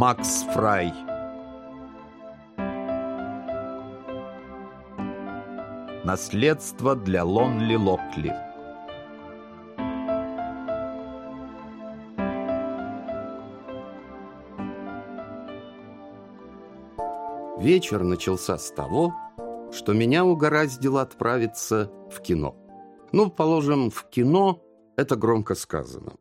Макс Фрай Наследство для Лонли Локли Вечер начался с того, что меня угораздило отправиться в кино. Ну, положим, в кино это громко сказано.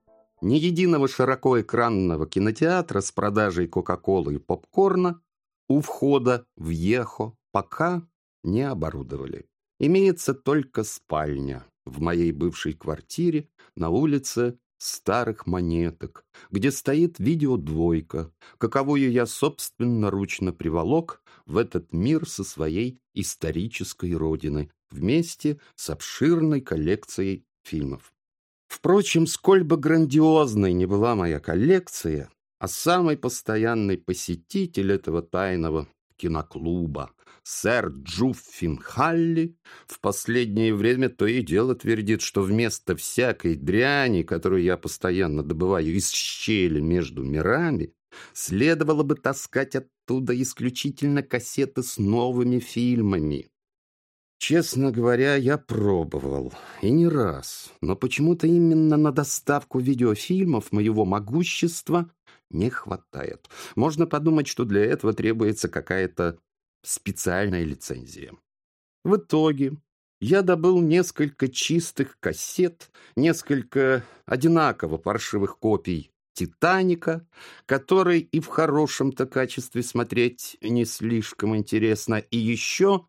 Ни единого широкоэкранного кинотеатра с продажей Кока-Колы и попкорна у входа в Ехо пока не оборудовали. Имеется только спальня в моей бывшей квартире на улице старых монеток, где стоит видеодвойка, каковую я собственноручно приволок в этот мир со своей исторической родины вместе с обширной коллекцией фильмов. Впрочем, сколь бы грандиозной не была моя коллекция, а самый постоянный посетитель этого тайного киноклуба, сэр Джуффин Халли, в последнее время то и дело твердит, что вместо всякой дряни, которую я постоянно добываю из щели между мирами, следовало бы таскать оттуда исключительно кассеты с новыми фильмами. Честно говоря, я пробовал, и не раз, но почему-то именно на доставку видеофильмов моего могущества не хватает. Можно подумать, что для этого требуется какая-то специальная лицензия. В итоге я добыл несколько чистых кассет, несколько одинаково паршивых копий «Титаника», который и в хорошем-то качестве смотреть не слишком интересно, и еще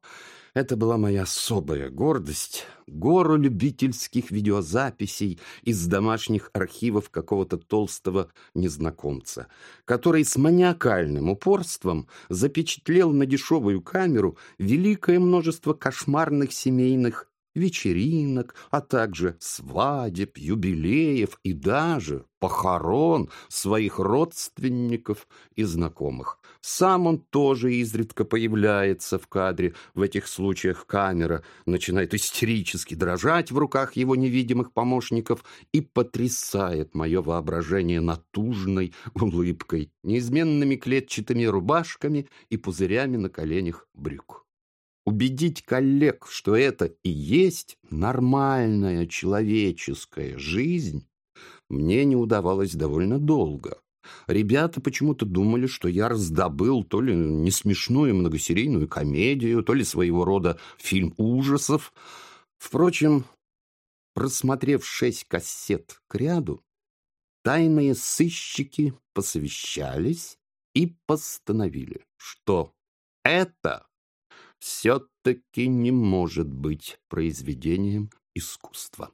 это была моя особая гордость. Гору любительских видеозаписей из домашних архивов какого-то толстого незнакомца, который с маниакальным упорством запечатлел на дешевую камеру великое множество кошмарных семейных вечеринок, а также свадеб, юбилеев и даже похорон своих родственников и знакомых. Сам он тоже изредка появляется в кадре. В этих случаях камера начинает истерически дрожать в руках его невидимых помощников и потрясает мое воображение натужной улыбкой, неизменными клетчатыми рубашками и пузырями на коленях брюк. Убедить коллег, что это и есть нормальная человеческая жизнь, мне не удавалось довольно долго. Ребята почему-то думали, что я раздобыл то ли несмешную многосерийную комедию, то ли своего рода фильм ужасов. Впрочем, просмотрев шесть кассет к ряду, тайные сыщики посовещались и постановили, что это все-таки не может быть произведением искусства.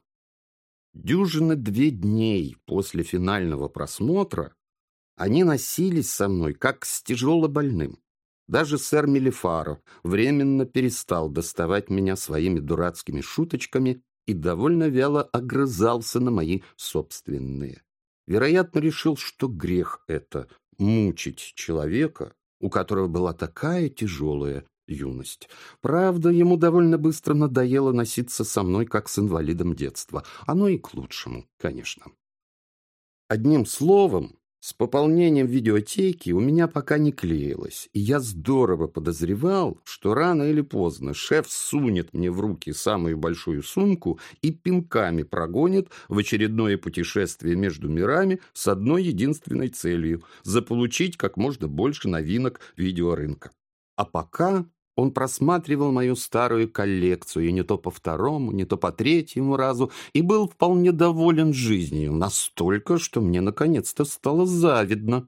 Дюжины две дней после финального просмотра они носились со мной, как с тяжело больным. Даже сэр Мелифаро временно перестал доставать меня своими дурацкими шуточками и довольно вяло огрызался на мои собственные. Вероятно, решил, что грех это — мучить человека, у которого была такая тяжелая юность. Правда, ему довольно быстро надоело носиться со мной, как с инвалидом детства. Оно и к лучшему, конечно. Одним словом, с пополнением видеотеки у меня пока не клеилось, и я здорово подозревал, что рано или поздно шеф сунет мне в руки самую большую сумку и пинками прогонит в очередное путешествие между мирами с одной единственной целью – заполучить как можно больше новинок видеорынка. А пока он просматривал мою старую коллекцию, не то по второму, не то по третьему разу, и был вполне доволен жизнью, настолько, что мне наконец-то стало завидно.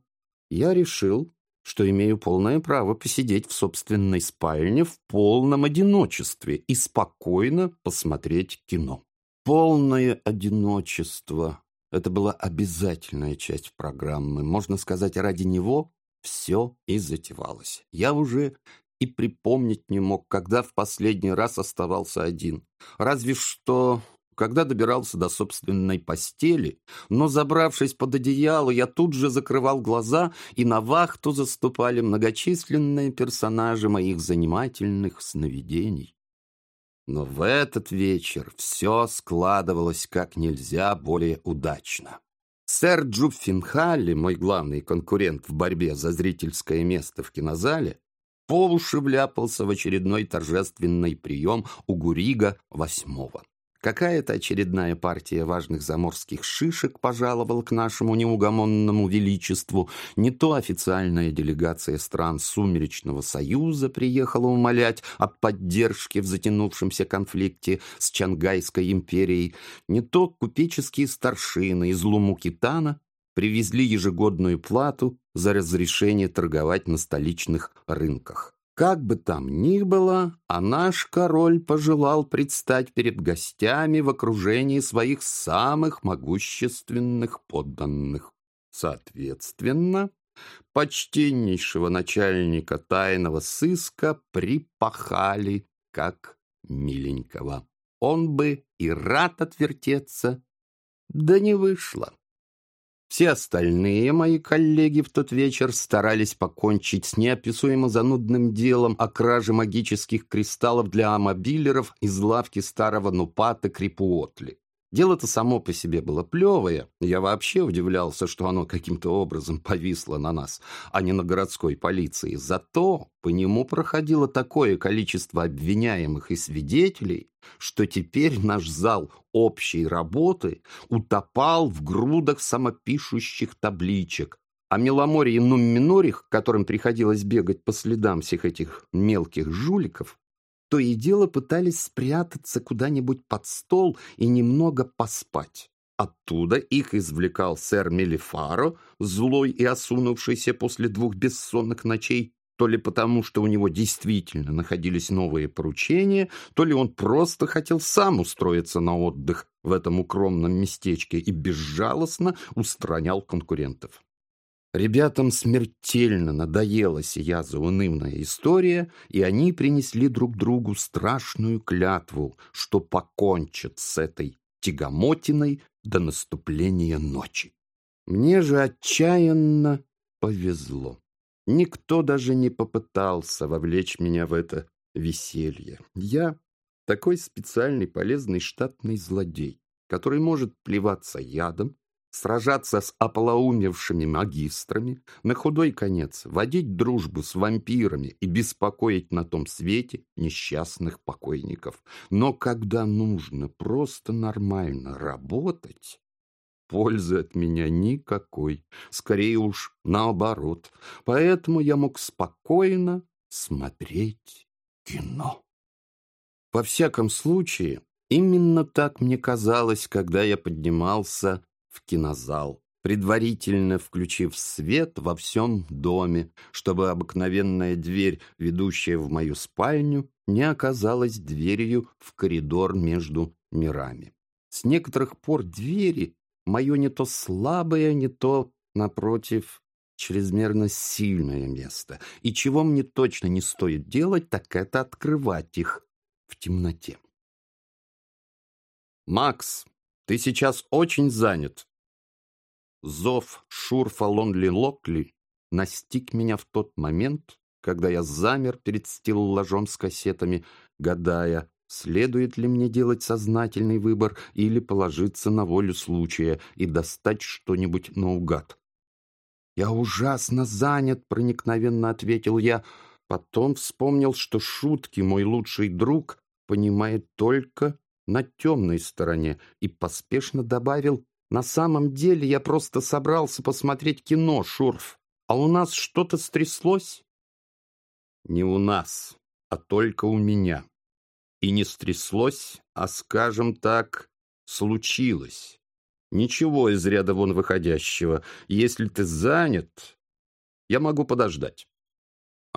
Я решил, что имею полное право посидеть в собственной спальне в полном одиночестве и спокойно посмотреть кино. Полное одиночество — это была обязательная часть программы. Можно сказать, ради него все и затевалось. Я уже и припомнить не мог, когда в последний раз оставался один. Разве что когда добирался до собственной постели, но, забравшись под одеяло, я тут же закрывал глаза, и на вахту заступали многочисленные персонажи моих занимательных сновидений. Но в этот вечер все складывалось как нельзя более удачно. Сэр Джуффинхалли, мой главный конкурент в борьбе за зрительское место в кинозале, по уши вляпался в очередной торжественный прием у Гурига восьмого. Какая-то очередная партия важных заморских шишек пожаловала к нашему неугомонному величеству. Не то официальная делегация стран Сумеречного Союза приехала умолять о поддержке в затянувшемся конфликте с Чангайской империей, не то купеческие старшины из Лумукитана привезли ежегодную плату за разрешение торговать на столичных рынках. Как бы там ни было, а наш король пожелал предстать перед гостями в окружении своих самых могущественных подданных. Соответственно, почтеннейшего начальника тайного сыска припахали как миленького. Он бы и рад отвертеться, да не вышло. Все остальные мои коллеги в тот вечер старались покончить с неописуемо занудным делом о краже магических кристаллов для амобилеров из лавки старого Нупата Крипуотли. Дело-то само по себе было плевое. Я вообще удивлялся, что оно каким-то образом повисло на нас, а не на городской полиции. Зато по нему проходило такое количество обвиняемых и свидетелей, что теперь наш зал общей работы утопал в грудах самопишущих табличек, а Меломорий Нумминорих, которым приходилось бегать по следам всех этих мелких жуликов, то и дело пытались спрятаться куда-нибудь под стол и немного поспать. Оттуда их извлекал сэр Мелифаро, злой и осунувшийся после двух бессонных ночей, то ли потому, что у него действительно находились новые поручения, то ли он просто хотел сам устроиться на отдых в этом укромном местечке и безжалостно устранял конкурентов. Ребятам смертельно надоела сия заунывная история, и они принесли друг другу страшную клятву, что покончат с этой тягомотиной до наступления ночи. Мне же отчаянно повезло. Никто даже не попытался вовлечь меня в это веселье. Я такой специальный полезный штатный злодей, который может плеваться ядом, сражаться с ополоумевшими магистрами, на худой конец водить дружбу с вампирами и беспокоить на том свете несчастных покойников. Но когда нужно просто нормально работать, пользы от меня никакой, скорее уж наоборот. Поэтому я мог спокойно смотреть кино. Во всяком случае, именно так мне казалось, когда я поднимался в кинозал, предварительно включив свет во всем доме, чтобы обыкновенная дверь, ведущая в мою спальню, не оказалась дверью в коридор между мирами. С некоторых пор двери — мое не то слабое, не то, напротив, чрезмерно сильное место. И чего мне точно не стоит делать, так это открывать их в темноте. «Макс, ты сейчас очень занят. Зов Шурфа Лонли Локли настиг меня в тот момент, когда я замер перед стеллажом с кассетами, гадая, следует ли мне делать сознательный выбор или положиться на волю случая и достать что-нибудь наугад. «Я ужасно занят», — проникновенно ответил я. Потом вспомнил, что шутки мой лучший друг понимает только на темной стороне, и поспешно добавил, «На самом деле я просто собрался посмотреть кино, Шурф, а у нас что-то стряслось?» «Не у нас, а только у меня. И не стряслось, а, скажем так, случилось. Ничего из ряда вон выходящего. Если ты занят, я могу подождать».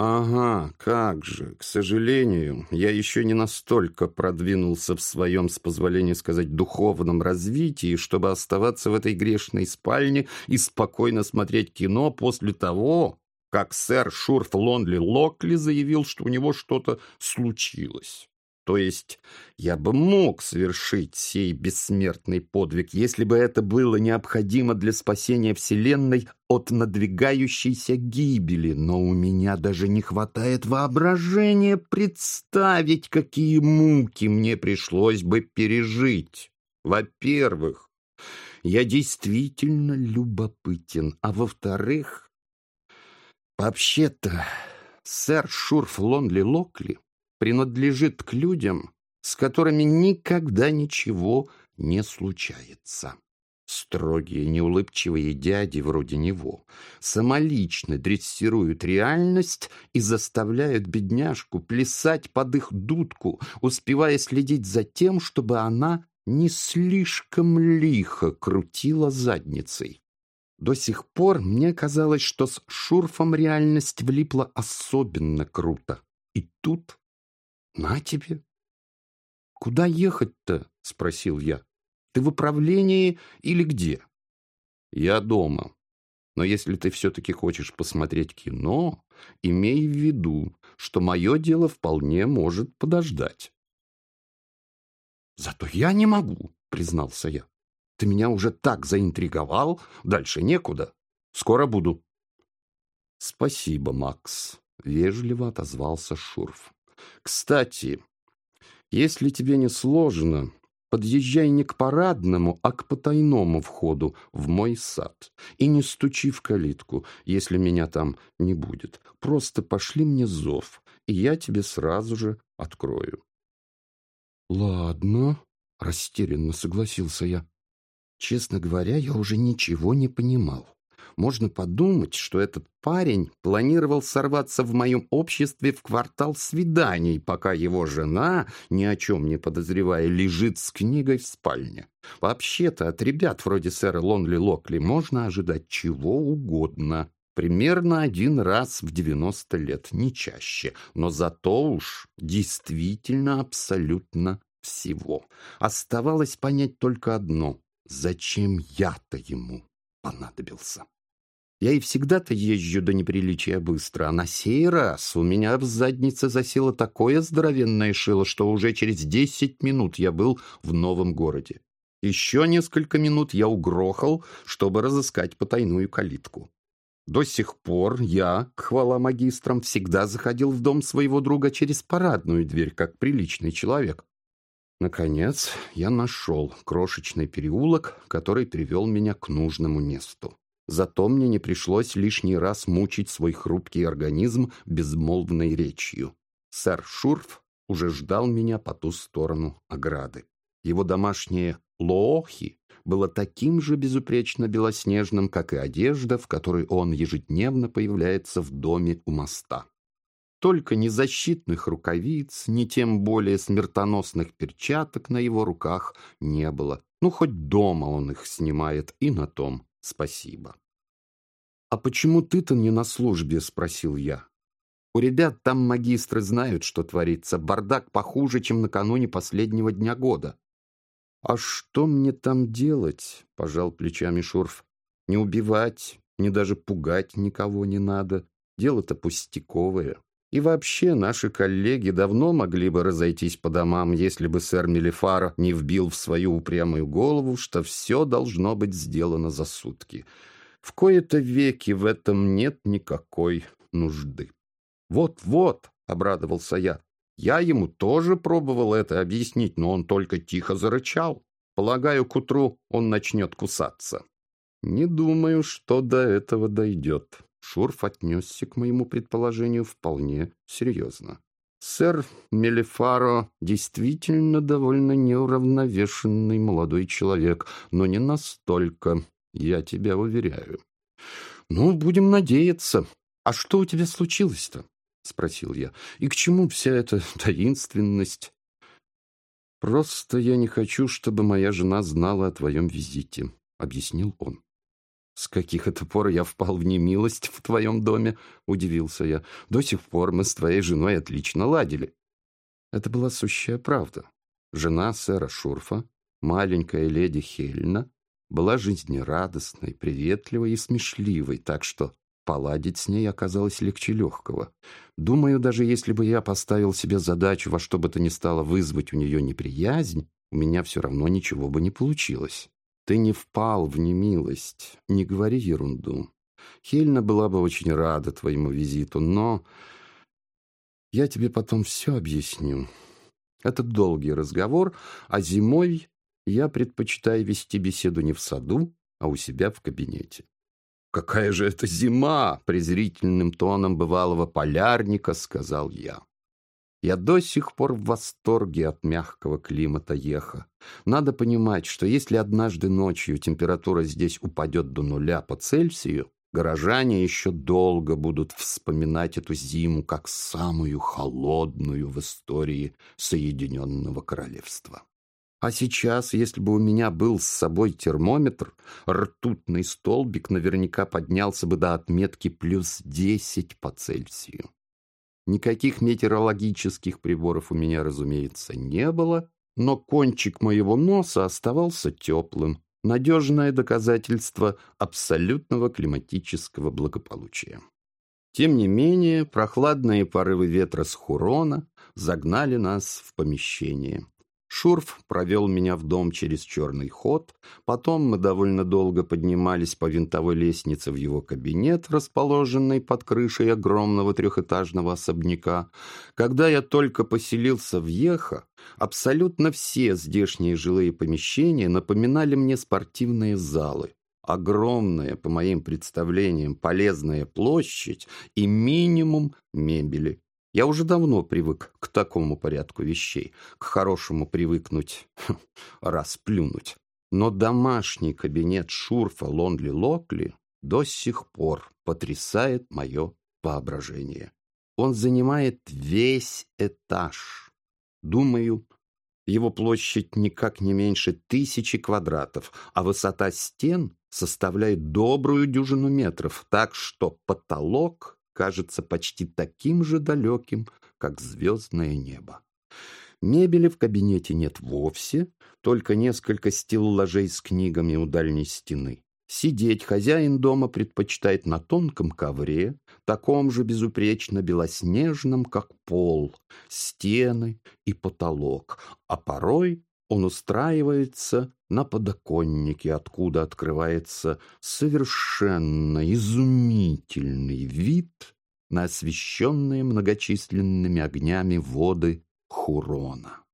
Ага, как же. К сожалению, я еще не настолько продвинулся в своем, с позволения сказать, духовном развитии, чтобы оставаться в этой грешной спальне и спокойно смотреть кино после того, как сэр Шурф Лонли Локли заявил, что у него что-то случилось. То есть я бы мог совершить сей бессмертный подвиг, если бы это было необходимо для спасения Вселенной от надвигающейся гибели, но у меня даже не хватает воображения представить, какие муки мне пришлось бы пережить. Во-первых, я действительно любопытен. А во-вторых, вообще-то, сэр Шурф Лонли Локли принадлежит к людям, с которыми никогда ничего не случается. Строгие, неулыбчивые дяди вроде него самолично дрессируют реальность и заставляют бедняжку плясать под их дудку, успевая следить за тем, чтобы она не слишком лихо крутила задницей. До сих пор мне казалось, что с Шурфом реальность влипла особенно круто. И тут на тебе. «Куда ехать-то?» — спросил я. Ты в управлении или где? Я дома. Но если ты все-таки хочешь посмотреть кино, имей в виду, что мое дело вполне может подождать. Зато я не могу, признался я. Ты меня уже так заинтриговал, дальше некуда. Скоро буду. Спасибо, Макс, вежливо отозвался Шурф. Кстати, если тебе не сложно, Подъезжай не к парадному, а к потайному входу в мой сад. И не стучи в калитку, если меня там не будет. Просто пошли мне зов, и я тебе сразу же открою. Ладно, растерянно согласился я. Честно говоря, я уже ничего не понимал. Можно подумать, что этот парень планировал сорваться в моем обществе в квартал свиданий, пока его жена, ни о чем не подозревая, лежит с книгой в спальне. Вообще-то от ребят вроде сэра Лонли Локли можно ожидать чего угодно. Примерно один раз в 90 лет, не чаще. Но зато уж действительно абсолютно всего. Оставалось понять только одно. Зачем я-то ему понадобился? Я и всегда-то езжу до неприличия быстро, а на сей раз у меня в заднице засело такое здоровенное шило, что уже через десять минут я был в новом городе. Еще несколько минут я угрохал, чтобы разыскать потайную калитку. До сих пор я, хвала магистрам, всегда заходил в дом своего друга через парадную дверь, как приличный человек. Наконец, я нашел крошечный переулок, который привел меня к нужному месту. Зато мне не пришлось лишний раз мучить свой хрупкий организм безмолвной речью. Сэр Шурф уже ждал меня по ту сторону ограды. Его домашнее лоохи было таким же безупречно белоснежным, как и одежда, в которой он ежедневно появляется в доме у моста. Только ни защитных рукавиц, ни тем более смертоносных перчаток на его руках не было. Ну, хоть дома он их снимает, и на том спасибо. «А почему ты-то не на службе?» — спросил я. «У ребят там магистры знают, что творится. Бардак похуже, чем накануне последнего дня года». «А что мне там делать?» — пожал плечами Шурф. «Не убивать, ни даже пугать никого не надо. Дело-то пустяковое. И вообще, наши коллеги давно могли бы разойтись по домам, если бы сэр Мелифара не вбил в свою упрямую голову, что все должно быть сделано за сутки. В кои-то веки в этом нет никакой нужды. «Вот-вот», — обрадовался я, — «я ему тоже пробовал это объяснить, но он только тихо зарычал. Полагаю, к утру он начнет кусаться». «Не думаю, что до этого дойдет». Шурф отнесся к моему предположению вполне серьезно. Сэр Мелифаро действительно довольно неуравновешенный молодой человек, но не настолько, я тебя уверяю. Ну, будем надеяться. А что у тебя случилось-то? Спросил я. И к чему вся эта таинственность? Просто я не хочу, чтобы моя жена знала о твоем визите, объяснил он. «С каких это пор я впал в немилость в твоем доме?» — удивился я. «До сих пор мы с твоей женой отлично ладили». Это была сущая правда. Жена сэра Шурфа, маленькая леди Хельна, была жизнерадостной, приветливой и смешливой, так что поладить с ней оказалось легче легкого. Думаю, даже если бы я поставил себе задачу во что бы то ни стало вызвать у нее неприязнь, у меня все равно ничего бы не получилось. Ты не впал в немилость, не говори ерунду. Хельна была бы очень рада твоему визиту, но я тебе потом все объясню. Это долгий разговор, а зимой я предпочитаю вести беседу не в саду, а у себя в кабинете. «Какая же это зима!» — презрительным тоном бывалого полярника сказал я. Я до сих пор в восторге от мягкого климата Еха. Надо понимать, что если однажды ночью температура здесь упадет до нуля по Цельсию, горожане еще долго будут вспоминать эту зиму как самую холодную в истории Соединенного Королевства. А сейчас, если бы у меня был с собой термометр, ртутный столбик наверняка поднялся бы до отметки плюс 10 по Цельсию. Никаких метеорологических приборов у меня, разумеется, не было, но кончик моего носа оставался теплым, надежное доказательство абсолютного климатического благополучия. Тем не менее, прохладные порывы ветра с Хурона загнали нас в помещение. Шурф провел меня в дом через черный ход, потом мы довольно долго поднимались по винтовой лестнице в его кабинет, расположенный под крышей огромного трехэтажного особняка. Когда я только поселился в Еха, абсолютно все здешние жилые помещения напоминали мне спортивные залы. Огромная, по моим представлениям, полезная площадь и минимум мебели. Я уже давно привык к такому порядку вещей, к хорошему привыкнуть, расплюнуть. Но домашний кабинет Шурфа Лонли Локли до сих пор потрясает мое воображение. Он занимает весь этаж. Думаю, его площадь никак не меньше тысячи квадратов, а высота стен составляет добрую дюжину метров, так что потолок кажется почти таким же далеким, как звездное небо. Мебели в кабинете нет вовсе, только несколько стеллажей с книгами у дальней стены. Сидеть хозяин дома предпочитает на тонком ковре, таком же безупречно белоснежном, как пол, стены и потолок, а порой он устраивается на подоконнике, откуда открывается совершенно изумительный вид на освещенные многочисленными огнями воды Хурона.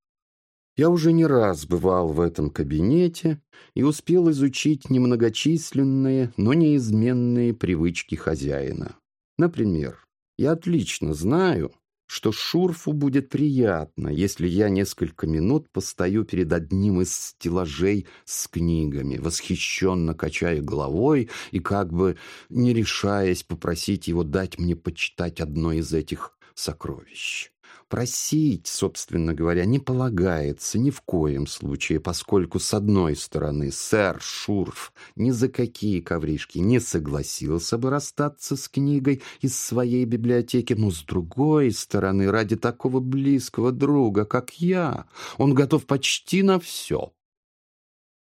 Я уже не раз бывал в этом кабинете и успел изучить немногочисленные, но неизменные привычки хозяина. Например, я отлично знаю, что Шурфу будет приятно, если я несколько минут постою перед одним из стеллажей с книгами, восхищенно качая головой и как бы не решаясь попросить его дать мне почитать одно из этих сокровищ. Просить, собственно говоря, не полагается ни в коем случае, поскольку, с одной стороны, сэр Шурф ни за какие ковришки не согласился бы расстаться с книгой из своей библиотеки, но, с другой стороны, ради такого близкого друга, как я, он готов почти на все.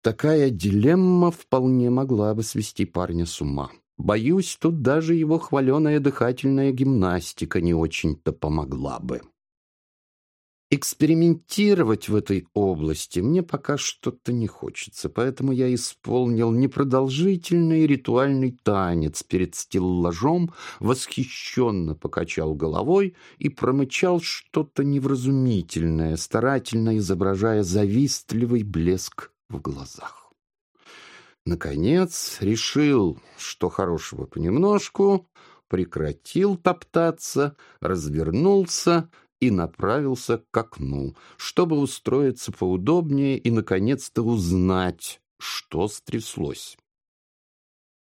Такая дилемма вполне могла бы свести парня с ума. Боюсь, тут даже его хваленая дыхательная гимнастика не очень-то помогла бы. Экспериментировать в этой области мне пока что-то не хочется, поэтому я исполнил непродолжительный ритуальный танец перед стеллажом, восхищенно покачал головой и промычал что-то невразумительное, старательно изображая завистливый блеск в глазах. Наконец решил, что хорошего понемножку, прекратил топтаться, развернулся и направился к окну, чтобы устроиться поудобнее и, наконец-то, узнать, что стряслось.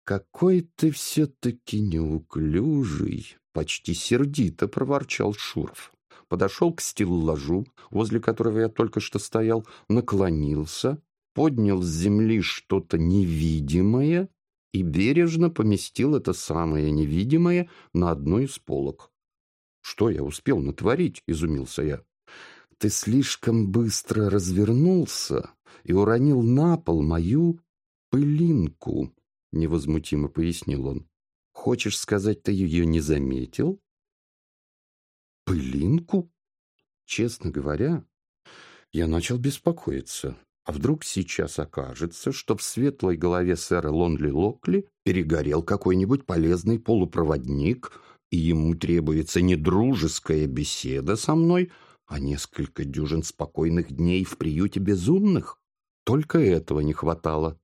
«Какой ты все-таки неуклюжий!» — почти сердито проворчал Шуров. Подошел к стеллажу, возле которого я только что стоял, наклонился, поднял с земли что-то невидимое и бережно поместил это самое невидимое на одну из полок. «Что я успел натворить?» — изумился я. «Ты слишком быстро развернулся и уронил на пол мою пылинку», — невозмутимо пояснил он. «Хочешь сказать, ты ее не заметил?» «Пылинку?» Честно говоря, я начал беспокоиться. А вдруг сейчас окажется, что в светлой голове сэра Лонли Локли перегорел какой-нибудь полезный полупроводник, и ему требуется не дружеская беседа со мной, а несколько дюжин спокойных дней в приюте безумных. Только этого не хватало.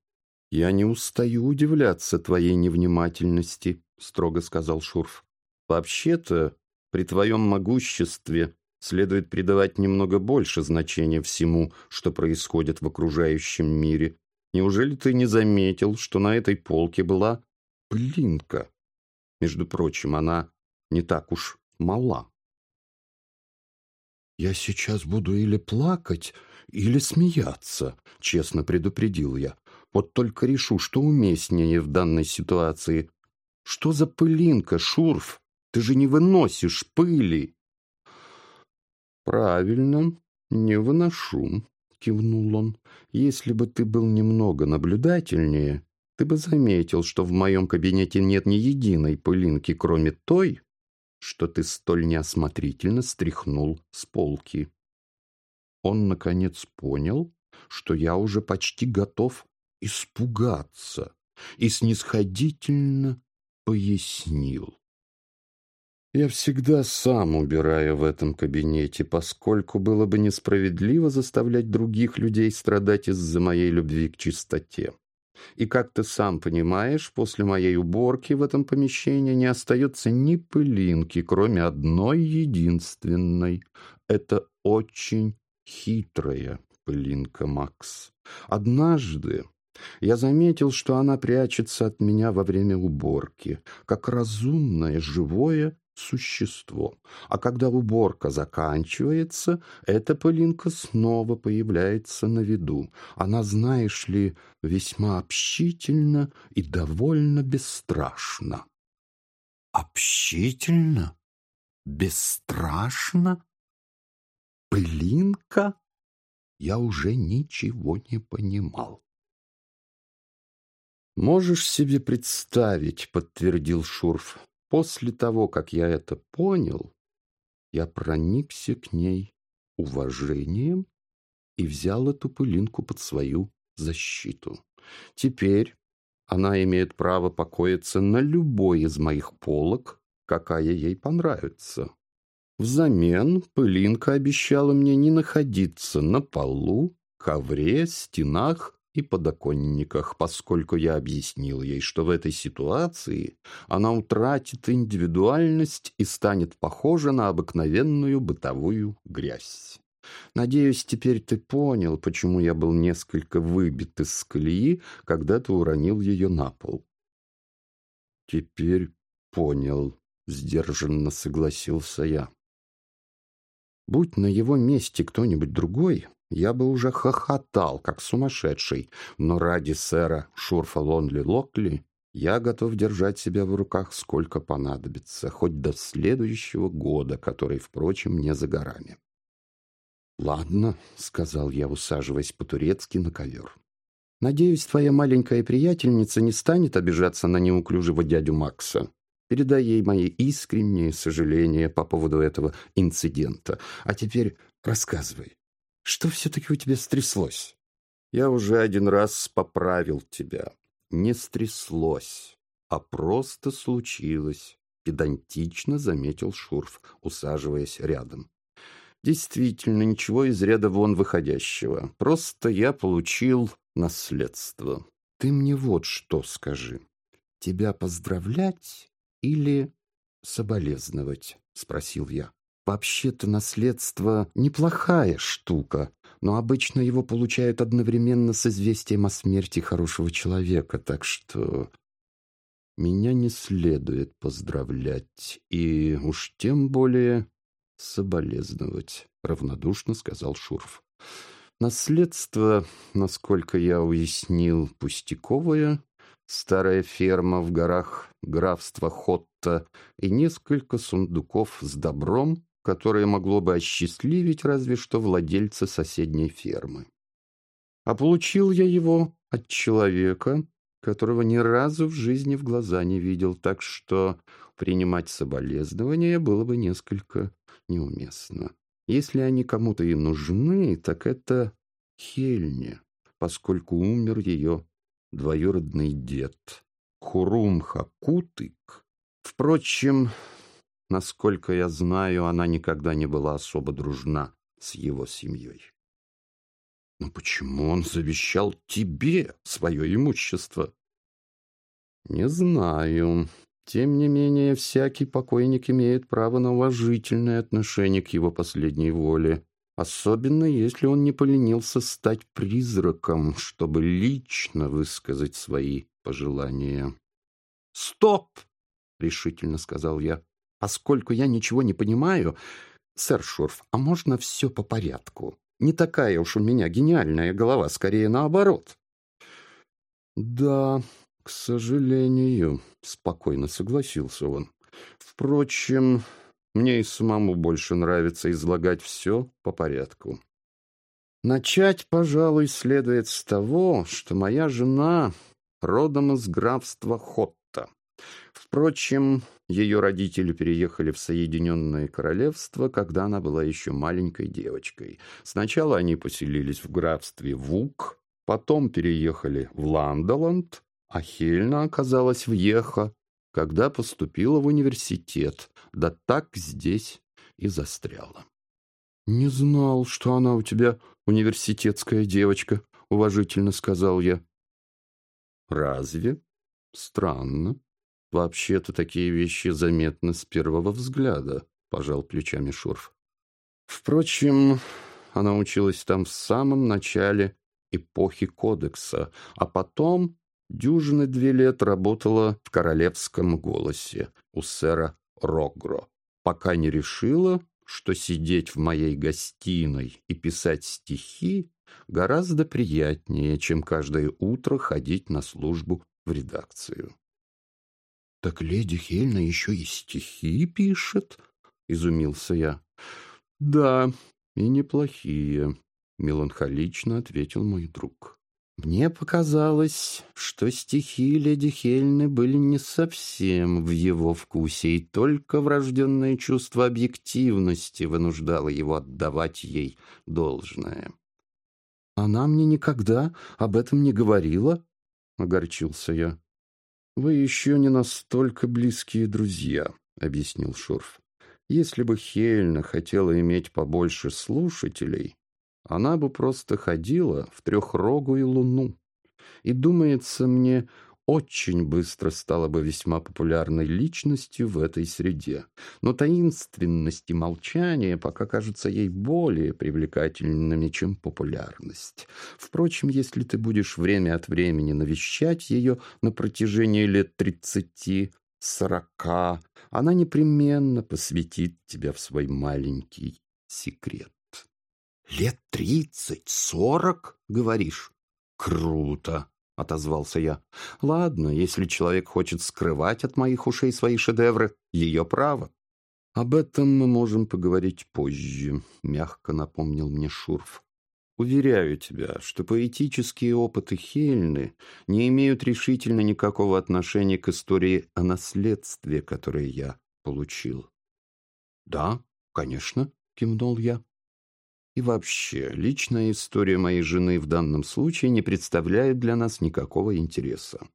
«Я не устаю удивляться твоей невнимательности», — строго сказал Шурф. «Вообще-то, при твоем могуществе следует придавать немного больше значения всему, что происходит в окружающем мире. Неужели ты не заметил, что на этой полке была пылинка? Между прочим, она не так уж мала». «Я сейчас буду или плакать, или смеяться», — честно предупредил я. Вот только решу, что уместнее в данной ситуации. Что за пылинка, Шурф? Ты же не выносишь пыли. Правильно, не выношу, кивнул он. Если бы ты был немного наблюдательнее, ты бы заметил, что в моем кабинете нет ни единой пылинки, кроме той, что ты столь неосмотрительно стряхнул с полки. Он, наконец, понял, что я уже почти готов испугаться и снисходительно пояснил. Я всегда сам убираю в этом кабинете, поскольку было бы несправедливо заставлять других людей страдать из-за моей любви к чистоте. И, как ты сам понимаешь, после моей уборки в этом помещении не остается ни пылинки, кроме одной единственной. Это очень хитрая пылинка, Макс. Однажды я заметил, что она прячется от меня во время уборки, как разумное, живое существо. А когда уборка заканчивается, эта пылинка снова появляется на виду. Она, знаешь ли, весьма общительна и довольно бесстрашна. Общительно? Бесстрашно? Пылинка? Я уже ничего не понимал. «Можешь себе представить», — подтвердил Шурф, — «после того, как я это понял, я проникся к ней уважением и взял эту пылинку под свою защиту. Теперь она имеет право покоиться на любой из моих полок, какая ей понравится. Взамен пылинка обещала мне не находиться на полу, ковре, стенах и подоконниках, поскольку я объяснил ей, что в этой ситуации она утратит индивидуальность и станет похожа на обыкновенную бытовую грязь. Надеюсь, теперь ты понял, почему я был несколько выбит из колеи, когда ты уронил ее на пол. Теперь понял, сдержанно согласился я. Будь на его месте кто-нибудь другой, я бы уже хохотал, как сумасшедший, но ради сэра Шурфа Лонли Локли я готов держать себя в руках сколько понадобится, хоть до следующего года, который, впрочем, не за горами. «Ладно», — сказал я, усаживаясь по-турецки на ковер. «Надеюсь, твоя маленькая приятельница не станет обижаться на неуклюжего дядю Макса. Передай ей мои искренние сожаления по поводу этого инцидента. А теперь рассказывай, что все-таки у тебя стряслось? Я уже один раз поправил тебя. Не стряслось, а просто случилось, педантично заметил Шурф, усаживаясь рядом. Действительно, ничего из ряда вон выходящего. Просто я получил наследство. Ты мне вот что скажи. Тебя поздравлять или соболезновать? Спросил я. Вообще-то наследство неплохая штука, но обычно его получают одновременно с известием о смерти хорошего человека, так что меня не следует поздравлять и уж тем более соболезновать, равнодушно сказал Шурф. Наследство, насколько я уяснил, пустяковое, старая ферма в горах графства Хотта и несколько сундуков с добром, которое могло бы осчастливить разве что владельца соседней фермы. А получил я его от человека, которого ни разу в жизни в глаза не видел, так что принимать соболезнования было бы несколько неуместно. Если они кому-то и нужны, так это Хельне, поскольку умер ее двоюродный дед Хурум Хакутык. Впрочем, Насколько я знаю, она никогда не была особо дружна с его семьей. Но почему он завещал тебе свое имущество? Не знаю. Тем не менее, всякий покойник имеет право на уважительное отношение к его последней воле. Особенно, если он не поленился стать призраком, чтобы лично высказать свои пожелания. «Стоп!» — решительно сказал я. «Поскольку я ничего не понимаю, сэр Шурф, а можно все по порядку? Не такая уж у меня гениальная голова, скорее наоборот». «Да, к сожалению», — спокойно согласился он. «Впрочем, мне и самому больше нравится излагать все по порядку. Начать, пожалуй, следует с того, что моя жена родом из графства Хотта. Впрочем, ее родители переехали в Соединенное Королевство, когда она была еще маленькой девочкой. Сначала они поселились в графстве Вук, потом переехали в Ландоланд, а Хельна оказалась в Ехо, когда поступила в университет, да так здесь и застряла. «Не знал, что она у тебя университетская девочка», — уважительно сказал я. «Разве? Странно. Вообще-то такие вещи заметны с первого взгляда», — пожал плечами Шурф. «Впрочем, она училась там в самом начале эпохи Кодекса, а потом дюжины две лет работала в королевском голосе у сэра Рогро, пока не решила, что сидеть в моей гостиной и писать стихи гораздо приятнее, чем каждое утро ходить на службу в редакцию. — Так леди Хельна еще и стихи пишет? — изумился я. — Да, и неплохие, — меланхолично ответил мой друг. Мне показалось, что стихи леди Хельны были не совсем в его вкусе, и только врожденное чувство объективности вынуждало его отдавать ей должное. «Она мне никогда об этом не говорила?» — огорчился я. «Вы еще не настолько близкие друзья», — объяснил Шурф. «Если бы Хельна хотела иметь побольше слушателей, она бы просто ходила в трехрогую луну. И, думается мне, очень быстро стала бы весьма популярной личностью в этой среде. Но таинственность и молчание пока кажутся ей более привлекательными, чем популярность. Впрочем, если ты будешь время от времени навещать ее на протяжении лет тридцати, сорока, она непременно посвятит тебя в свой маленький секрет. «Лет тридцать, сорок, говоришь?» «Круто!» — отозвался я. «Ладно, если человек хочет скрывать от моих ушей свои шедевры, ее право». «Об этом мы можем поговорить позже», — мягко напомнил мне Шурф. «Уверяю тебя, что поэтические опыты Хельны не имеют решительно никакого отношения к истории о наследстве, которое я получил». «Да, конечно», — кивнул я. И вообще, личная история моей жены в данном случае не представляет для нас никакого интереса.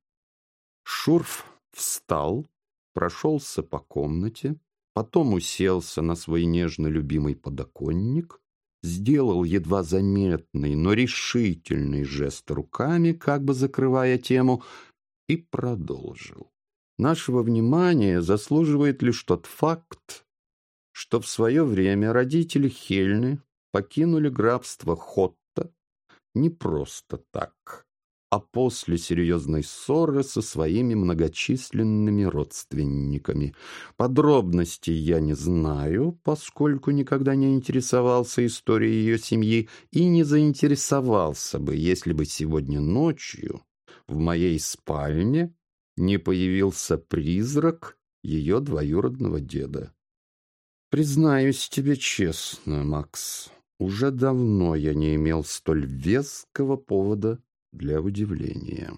Шурф встал, прошелся по комнате, потом уселся на свой нежно любимый подоконник, сделал едва заметный, но решительный жест руками, как бы закрывая тему, и продолжил. Нашего внимания заслуживает лишь тот факт, что в свое время родители Хельны покинули графство Хотта не просто так, а после серьезной ссоры со своими многочисленными родственниками. Подробностей я не знаю, поскольку никогда не интересовался историей ее семьи и не заинтересовался бы, если бы сегодня ночью в моей спальне не появился призрак ее двоюродного деда. Признаюсь тебе честно, Макс, уже давно я не имел столь веского повода для удивления.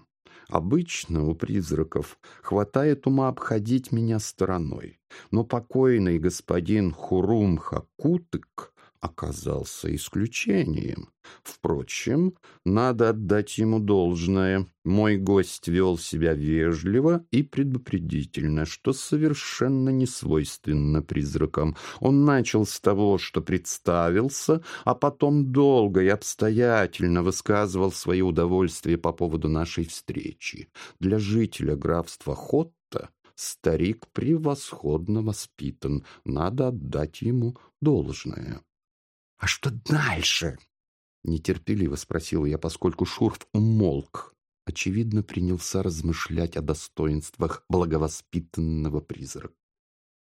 Обычно у призраков хватает ума обходить меня стороной, но покойный господин Хурум Хакутык оказался исключением. Впрочем, надо отдать ему должное. Мой гость вел себя вежливо и предупредительно, что совершенно не свойственно призракам. Он начал с того, что представился, а потом долго и обстоятельно высказывал свое удовольствие по поводу нашей встречи. Для жителя графства Хотта старик превосходно воспитан, надо отдать ему должное. «А что дальше?» — нетерпеливо спросил я, поскольку Шурф умолк. Очевидно, принялся размышлять о достоинствах благовоспитанного призрака.